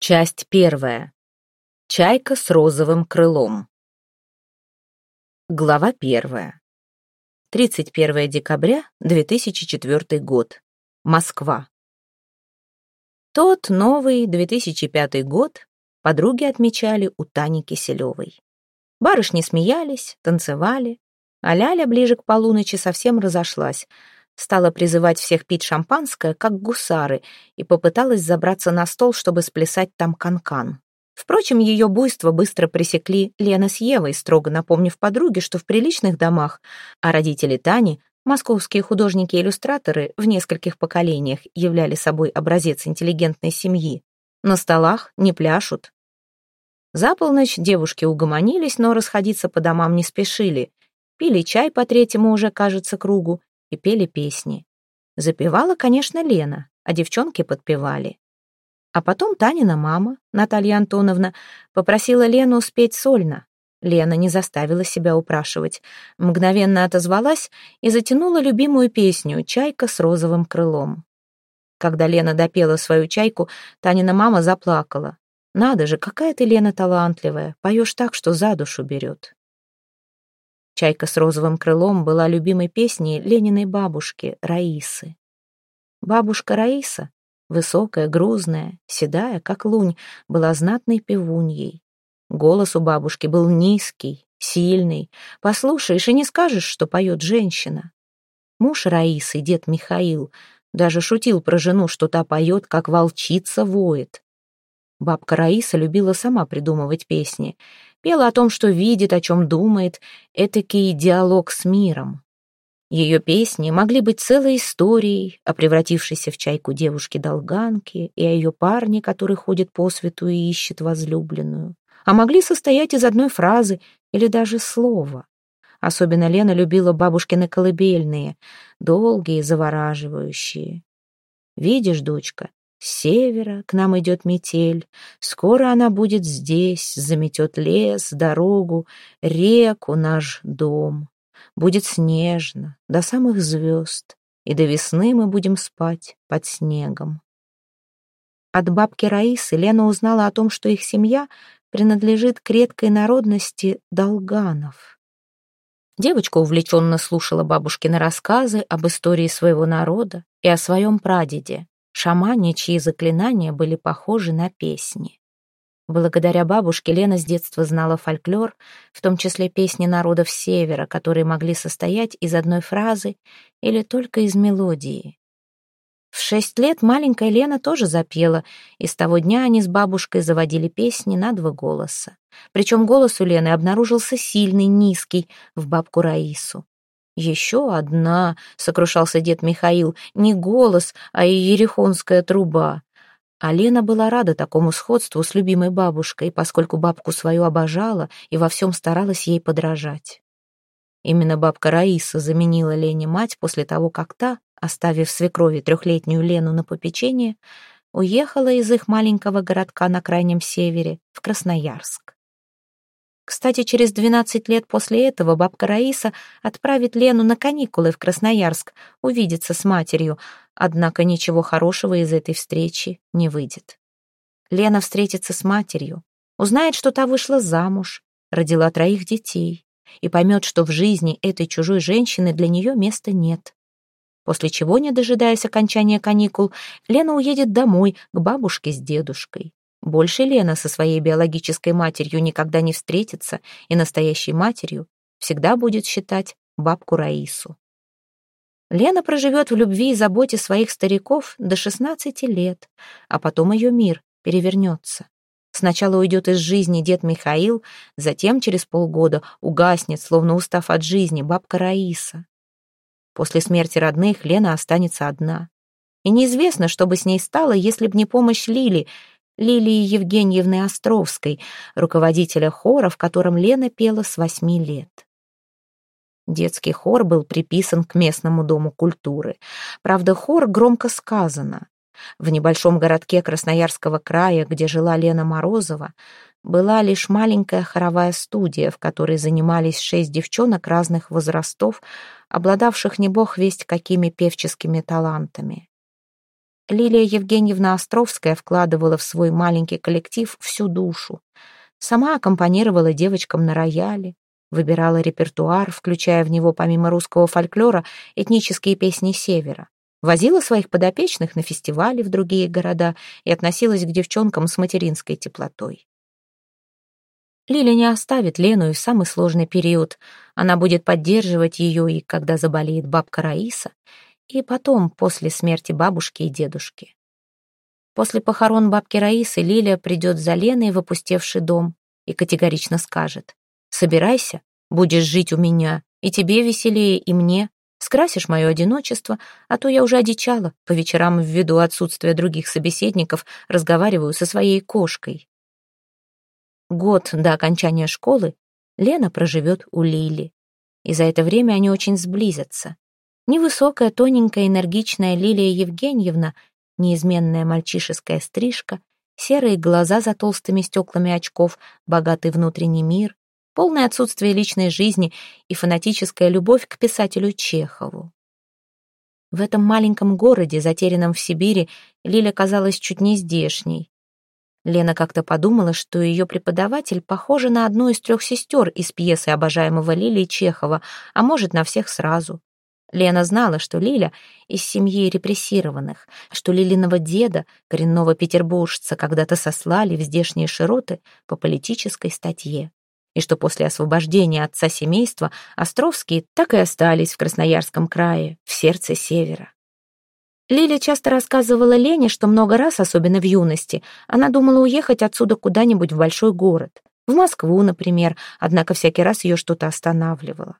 Часть первая. Чайка с розовым крылом. Глава первая. 31 декабря 2004 год. Москва. Тот новый 2005 год подруги отмечали у Тани Киселевой. Барышни смеялись, танцевали, а Ляля ближе к полуночи совсем разошлась — стала призывать всех пить шампанское, как гусары, и попыталась забраться на стол, чтобы сплясать там канкан. -кан. Впрочем, ее буйство быстро пресекли Лена с Евой, строго напомнив подруге, что в приличных домах, а родители Тани, московские художники-иллюстраторы в нескольких поколениях являли собой образец интеллигентной семьи, на столах не пляшут. За полночь девушки угомонились, но расходиться по домам не спешили. Пили чай по третьему уже, кажется, кругу, и пели песни. Запевала, конечно, Лена, а девчонки подпевали. А потом Танина мама, Наталья Антоновна, попросила Лену спеть сольно. Лена не заставила себя упрашивать, мгновенно отозвалась и затянула любимую песню «Чайка с розовым крылом». Когда Лена допела свою чайку, Танина мама заплакала. «Надо же, какая ты, Лена, талантливая, поешь так, что за душу берет». «Чайка с розовым крылом» была любимой песней Лениной бабушки Раисы. Бабушка Раиса, высокая, грузная, седая, как лунь, была знатной певуньей. Голос у бабушки был низкий, сильный. Послушаешь и не скажешь, что поет женщина. Муж Раисы, дед Михаил, даже шутил про жену, что та поет, как волчица воет. Бабка Раиса любила сама придумывать песни. Пела о том, что видит, о чем думает, этакий диалог с миром. Ее песни могли быть целой историей о превратившейся в чайку девушке-долганке и о ее парне, который ходит по свету и ищет возлюбленную. А могли состоять из одной фразы или даже слова. Особенно Лена любила бабушкины колыбельные, долгие, завораживающие. «Видишь, дочка, с севера к нам идет метель, скоро она будет здесь, заметет лес, дорогу, реку, наш дом. Будет снежно, до самых звезд, и до весны мы будем спать под снегом. От бабки Раисы Лена узнала о том, что их семья принадлежит к редкой народности долганов. Девочка увлеченно слушала бабушкины рассказы об истории своего народа и о своем прадеде шамане, чьи заклинания были похожи на песни. Благодаря бабушке Лена с детства знала фольклор, в том числе песни народов Севера, которые могли состоять из одной фразы или только из мелодии. В шесть лет маленькая Лена тоже запела, и с того дня они с бабушкой заводили песни на два голоса. Причем голос у Лены обнаружился сильный, низкий, в бабку Раису. «Еще одна», — сокрушался дед Михаил, — «не голос, а ерехонская труба». А Лена была рада такому сходству с любимой бабушкой, поскольку бабку свою обожала и во всем старалась ей подражать. Именно бабка Раиса заменила Лене мать после того, как та, оставив свекрови трехлетнюю Лену на попечение, уехала из их маленького городка на крайнем севере в Красноярск. Кстати, через 12 лет после этого бабка Раиса отправит Лену на каникулы в Красноярск увидеться с матерью, однако ничего хорошего из этой встречи не выйдет. Лена встретится с матерью, узнает, что та вышла замуж, родила троих детей и поймет, что в жизни этой чужой женщины для нее места нет. После чего, не дожидаясь окончания каникул, Лена уедет домой к бабушке с дедушкой. Больше Лена со своей биологической матерью никогда не встретится, и настоящей матерью всегда будет считать бабку Раису. Лена проживет в любви и заботе своих стариков до 16 лет, а потом ее мир перевернется. Сначала уйдет из жизни дед Михаил, затем через полгода угаснет, словно устав от жизни, бабка Раиса. После смерти родных Лена останется одна. И неизвестно, что бы с ней стало, если б не помощь Лили, Лилии Евгеньевны Островской, руководителя хора, в котором Лена пела с восьми лет. Детский хор был приписан к местному дому культуры. Правда, хор громко сказано. В небольшом городке Красноярского края, где жила Лена Морозова, была лишь маленькая хоровая студия, в которой занимались шесть девчонок разных возрастов, обладавших не бог весть какими певческими талантами. Лилия Евгеньевна Островская вкладывала в свой маленький коллектив всю душу. Сама аккомпанировала девочкам на рояле, выбирала репертуар, включая в него помимо русского фольклора этнические песни Севера. Возила своих подопечных на фестивали в другие города и относилась к девчонкам с материнской теплотой. Лиля не оставит Лену и в самый сложный период. Она будет поддерживать ее и когда заболеет бабка Раиса, и потом, после смерти бабушки и дедушки. После похорон бабки Раисы Лиля придет за Леной в опустевший дом и категорично скажет «Собирайся, будешь жить у меня, и тебе веселее, и мне. Скрасишь мое одиночество, а то я уже одичала, по вечерам ввиду отсутствия других собеседников разговариваю со своей кошкой». Год до окончания школы Лена проживет у Лили. И за это время они очень сблизятся. Невысокая, тоненькая, энергичная Лилия Евгеньевна, неизменная мальчишеская стрижка, серые глаза за толстыми стеклами очков, богатый внутренний мир, полное отсутствие личной жизни и фанатическая любовь к писателю Чехову. В этом маленьком городе, затерянном в Сибири, Лиля казалась чуть не здешней. Лена как-то подумала, что ее преподаватель похожа на одну из трех сестер из пьесы обожаемого Лилии Чехова, а может, на всех сразу. Лена знала, что Лиля из семьи репрессированных, что Лилиного деда, коренного петербуржца, когда-то сослали в здешние широты по политической статье, и что после освобождения отца семейства Островские так и остались в Красноярском крае, в сердце севера. Лиля часто рассказывала Лене, что много раз, особенно в юности, она думала уехать отсюда куда-нибудь в большой город. В Москву, например, однако всякий раз ее что-то останавливало.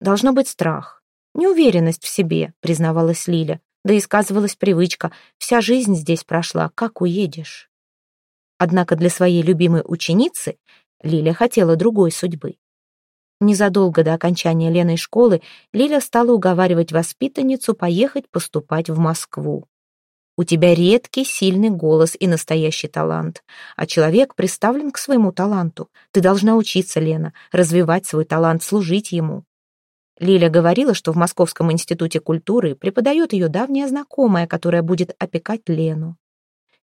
Должно быть страх. Неуверенность в себе, признавалась Лиля, да и сказывалась привычка. Вся жизнь здесь прошла, как уедешь. Однако для своей любимой ученицы Лиля хотела другой судьбы. Незадолго до окончания Леной школы Лиля стала уговаривать воспитанницу поехать поступать в Москву. У тебя редкий, сильный голос и настоящий талант. А человек представлен к своему таланту. Ты должна учиться, Лена, развивать свой талант, служить ему. Лиля говорила, что в Московском институте культуры преподает ее давняя знакомая, которая будет опекать Лену.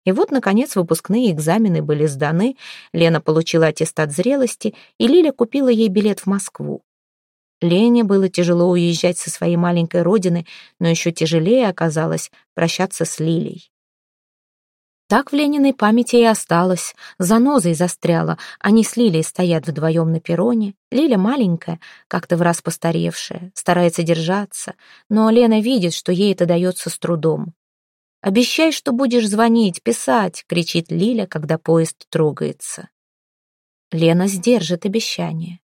И вот, наконец, выпускные экзамены были сданы, Лена получила аттестат зрелости, и Лиля купила ей билет в Москву. Лене было тяжело уезжать со своей маленькой родины, но еще тяжелее оказалось прощаться с Лилей. Так в Лениной памяти и осталось, занозой застряла, они с Лилей стоят вдвоем на перроне, Лиля маленькая, как-то в раз постаревшая, старается держаться, но Лена видит, что ей это дается с трудом. «Обещай, что будешь звонить, писать!» — кричит Лиля, когда поезд трогается. Лена сдержит обещание.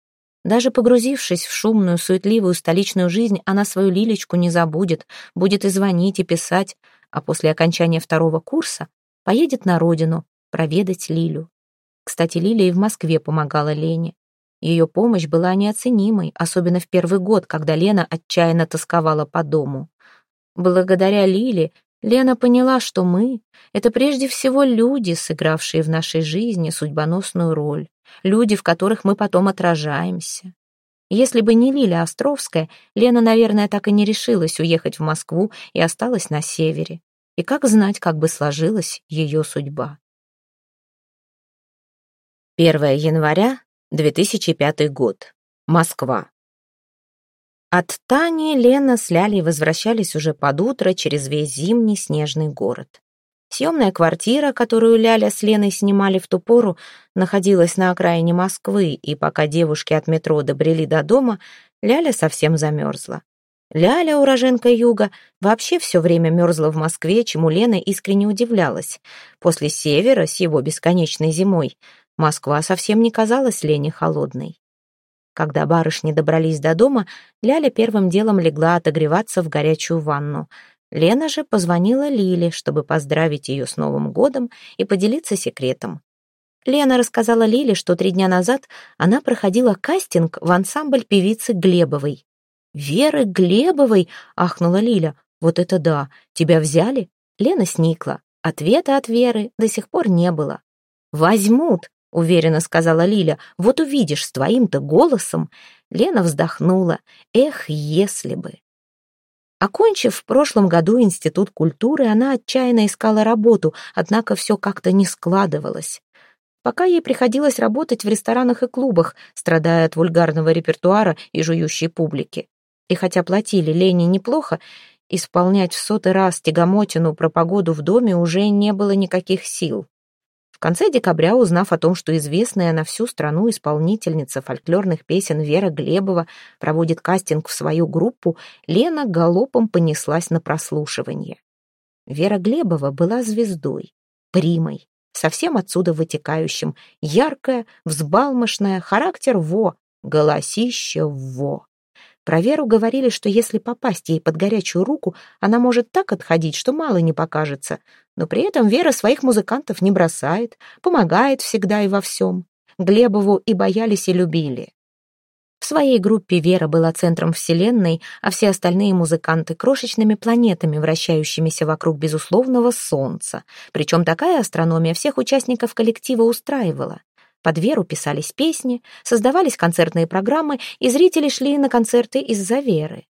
Даже погрузившись в шумную, суетливую столичную жизнь, она свою Лилечку не забудет, будет и звонить, и писать, а после окончания второго курса поедет на родину проведать Лилю. Кстати, Лиля и в Москве помогала Лене. Ее помощь была неоценимой, особенно в первый год, когда Лена отчаянно тосковала по дому. Благодаря Лиле Лена поняла, что мы — это прежде всего люди, сыгравшие в нашей жизни судьбоносную роль, люди, в которых мы потом отражаемся. Если бы не Лиля Островская, Лена, наверное, так и не решилась уехать в Москву и осталась на севере. И как знать, как бы сложилась ее судьба. 1 января 2005 год. Москва. От Тани Лена с Лялей возвращались уже под утро через весь зимний снежный город. Съемная квартира, которую Ляля с Леной снимали в ту пору, находилась на окраине Москвы, и пока девушки от метро добрели до дома, Ляля совсем замерзла. Ляля, уроженка юга, вообще все время мерзла в Москве, чему Лена искренне удивлялась. После севера, с его бесконечной зимой, Москва совсем не казалась Лене холодной. Когда барышни добрались до дома, Ляля первым делом легла отогреваться в горячую ванну. Лена же позвонила Лиле, чтобы поздравить ее с Новым годом и поделиться секретом. Лена рассказала Лиле, что три дня назад она проходила кастинг в ансамбль певицы Глебовой. «Веры Глебовой!» — ахнула Лиля. «Вот это да! Тебя взяли?» Лена сникла. Ответа от Веры до сих пор не было. «Возьмут!» — уверенно сказала Лиля. «Вот увидишь, с твоим-то голосом!» Лена вздохнула. «Эх, если бы!» Окончив в прошлом году Институт культуры, она отчаянно искала работу, однако все как-то не складывалось. Пока ей приходилось работать в ресторанах и клубах, страдая от вульгарного репертуара и жующей публики. И хотя платили Лене неплохо, исполнять в сотый раз тягомотину про погоду в доме уже не было никаких сил. В конце декабря, узнав о том, что известная на всю страну исполнительница фольклорных песен Вера Глебова проводит кастинг в свою группу, Лена галопом понеслась на прослушивание. Вера Глебова была звездой, примой, совсем отсюда вытекающим, яркая, взбалмошная, характер во, голосище во. Про Веру говорили, что если попасть ей под горячую руку, она может так отходить, что мало не покажется. Но при этом Вера своих музыкантов не бросает, помогает всегда и во всем. Глебову и боялись, и любили. В своей группе Вера была центром Вселенной, а все остальные музыканты — крошечными планетами, вращающимися вокруг безусловного Солнца. Причем такая астрономия всех участников коллектива устраивала. Под Веру писались песни, создавались концертные программы, и зрители шли на концерты из-за Веры.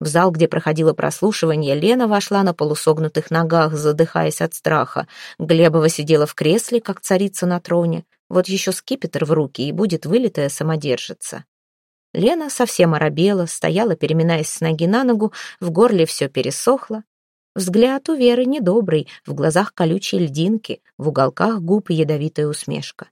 В зал, где проходило прослушивание, Лена вошла на полусогнутых ногах, задыхаясь от страха. Глебова сидела в кресле, как царица на троне. Вот еще скипетр в руки, и будет вылитая самодержица. Лена совсем оробела, стояла, переминаясь с ноги на ногу, в горле все пересохло. Взгляд у Веры недобрый, в глазах колючие льдинки, в уголках губ ядовитая усмешка.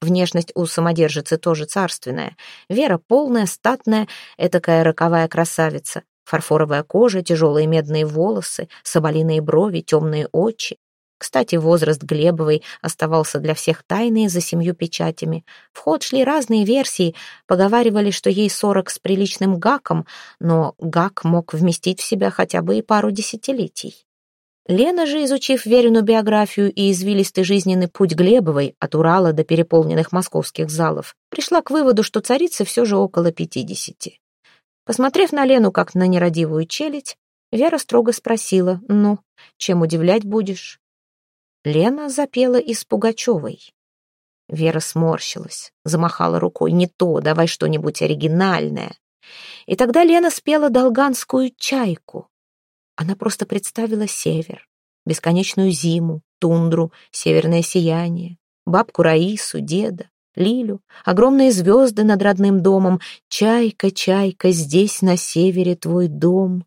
Внешность у самодержицы тоже царственная. Вера полная, статная, этакая роковая красавица. Фарфоровая кожа, тяжелые медные волосы, соболиные брови, темные очи. Кстати, возраст Глебовой оставался для всех тайный за семью печатями. В ход шли разные версии, поговаривали, что ей сорок с приличным гаком, но гак мог вместить в себя хотя бы и пару десятилетий. Лена же, изучив Верину биографию и извилистый жизненный путь Глебовой от Урала до переполненных московских залов, пришла к выводу, что царица все же около пятидесяти. Посмотрев на Лену как на нерадивую челядь, Вера строго спросила, «Ну, чем удивлять будешь?» Лена запела из Пугачевой. Вера сморщилась, замахала рукой. «Не то, давай что-нибудь оригинальное». И тогда Лена спела долганскую чайку. Она просто представила север, бесконечную зиму, тундру, северное сияние, бабку Раису, деда, Лилю, огромные звезды над родным домом. Чайка, чайка, здесь на севере твой дом.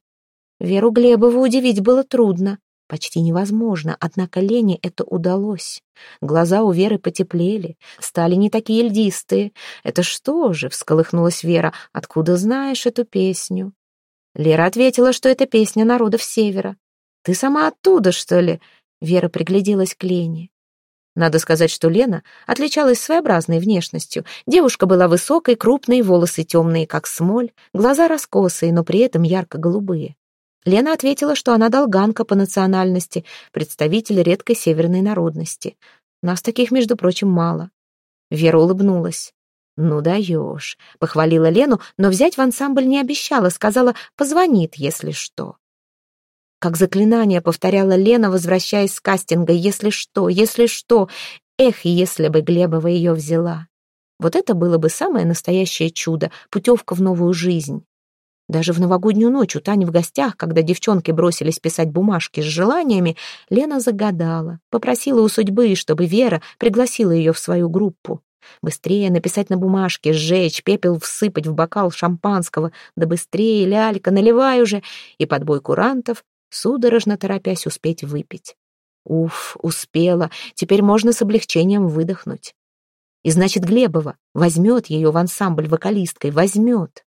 Веру Глебову удивить было трудно. Почти невозможно, однако Лене это удалось. Глаза у Веры потеплели, стали не такие льдистые. «Это что же?» — всколыхнулась Вера. «Откуда знаешь эту песню?» Лера ответила, что это песня народов Севера. «Ты сама оттуда, что ли?» Вера пригляделась к Лене. Надо сказать, что Лена отличалась своеобразной внешностью. Девушка была высокой, крупной, волосы темные, как смоль, глаза раскосые, но при этом ярко-голубые. Лена ответила, что она долганка по национальности, представитель редкой северной народности. Нас таких, между прочим, мало. Вера улыбнулась. «Ну даешь», — похвалила Лену, но взять в ансамбль не обещала, сказала «позвонит, если что». Как заклинание повторяла Лена, возвращаясь с кастинга «если что, если что». Эх, если бы Глебова ее взяла. Вот это было бы самое настоящее чудо, путевка в новую жизнь. Даже в новогоднюю ночь у Тани в гостях, когда девчонки бросились писать бумажки с желаниями, Лена загадала, попросила у судьбы, чтобы Вера пригласила ее в свою группу. Быстрее написать на бумажке, сжечь, пепел всыпать в бокал шампанского, да быстрее, лялька, наливай уже, и под бой курантов, судорожно торопясь успеть выпить. Уф, успела, теперь можно с облегчением выдохнуть. И значит, Глебова возьмет ее в ансамбль вокалисткой, возьмет.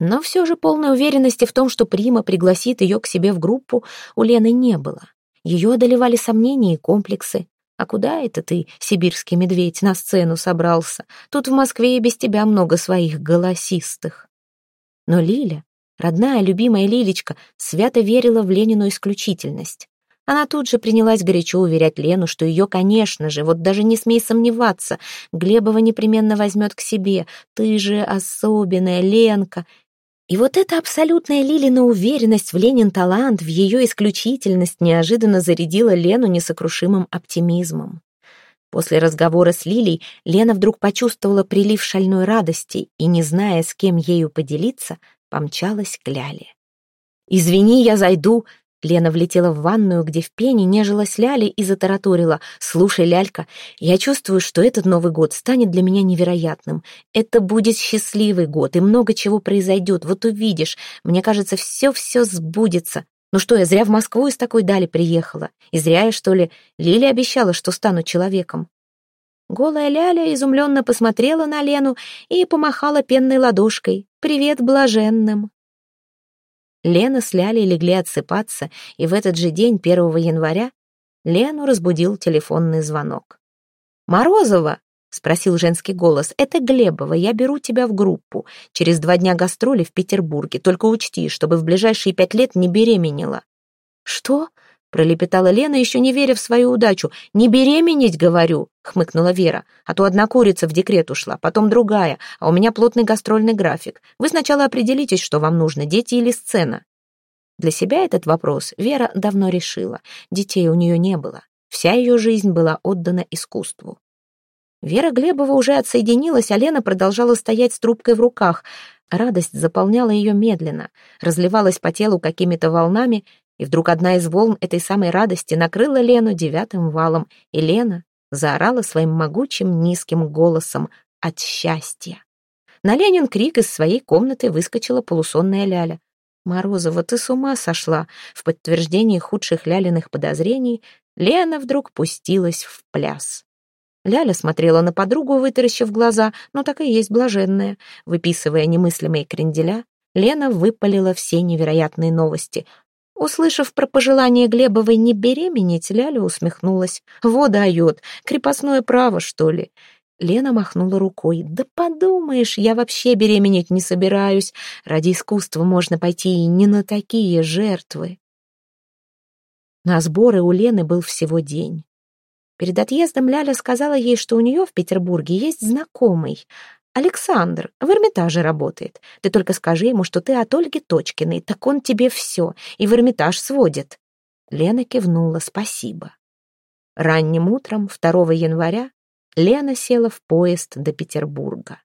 Но все же полной уверенности в том, что Прима пригласит ее к себе в группу, у Лены не было. Ее одолевали сомнения и комплексы. А куда это ты, сибирский медведь, на сцену собрался? Тут в Москве и без тебя много своих голосистых. Но Лиля, родная, любимая Лилечка, свято верила в Ленину исключительность. Она тут же принялась горячо уверять Лену, что ее, конечно же, вот даже не смей сомневаться, Глебова непременно возьмет к себе. Ты же особенная, Ленка. И вот эта абсолютная Лилина уверенность в Ленин талант, в ее исключительность неожиданно зарядила Лену несокрушимым оптимизмом. После разговора с Лилей Лена вдруг почувствовала прилив шальной радости и, не зная, с кем ею поделиться, помчалась к Ляле. «Извини, я зайду», Лена влетела в ванную, где в пене нежилась Ляля и затараторила. «Слушай, Лялька, я чувствую, что этот Новый год станет для меня невероятным. Это будет счастливый год, и много чего произойдет. Вот увидишь. Мне кажется, все-все сбудется. Ну что, я зря в Москву из такой дали приехала. И зря я, что ли, Лиля обещала, что стану человеком». Голая Ляля изумленно посмотрела на Лену и помахала пенной ладошкой. «Привет блаженным!» Лена с Лялей легли отсыпаться, и в этот же день, 1 января, Лену разбудил телефонный звонок. «Морозова!» — спросил женский голос. «Это Глебова, я беру тебя в группу. Через два дня гастроли в Петербурге. Только учти, чтобы в ближайшие пять лет не беременела». «Что?» Пролепетала Лена, еще не веря в свою удачу. «Не беременеть, говорю», — хмыкнула Вера. «А то одна курица в декрет ушла, потом другая, а у меня плотный гастрольный график. Вы сначала определитесь, что вам нужно, дети или сцена». Для себя этот вопрос Вера давно решила. Детей у нее не было. Вся ее жизнь была отдана искусству. Вера Глебова уже отсоединилась, а Лена продолжала стоять с трубкой в руках. Радость заполняла ее медленно, разливалась по телу какими-то волнами, и вдруг одна из волн этой самой радости накрыла Лену девятым валом, и Лена заорала своим могучим низким голосом от счастья. На Ленин крик из своей комнаты выскочила полусонная Ляля. «Морозова, ты с ума сошла!» В подтверждении худших Лялиных подозрений Лена вдруг пустилась в пляс. Ляля смотрела на подругу, вытаращив глаза, но так и есть блаженная. Выписывая немыслимые кренделя, Лена выпалила все невероятные новости. Услышав про пожелание Глебовой не беременеть, Ляля усмехнулась. «Во дает! Крепостное право, что ли?» Лена махнула рукой. «Да подумаешь, я вообще беременеть не собираюсь. Ради искусства можно пойти и не на такие жертвы». На сборы у Лены был всего день. Перед отъездом Ляля сказала ей, что у нее в Петербурге есть знакомый. Александр в Эрмитаже работает. Ты только скажи ему, что ты от Ольги Точкиной, так он тебе все, и в Эрмитаж сводит». Лена кивнула «спасибо». Ранним утром 2 января Лена села в поезд до Петербурга.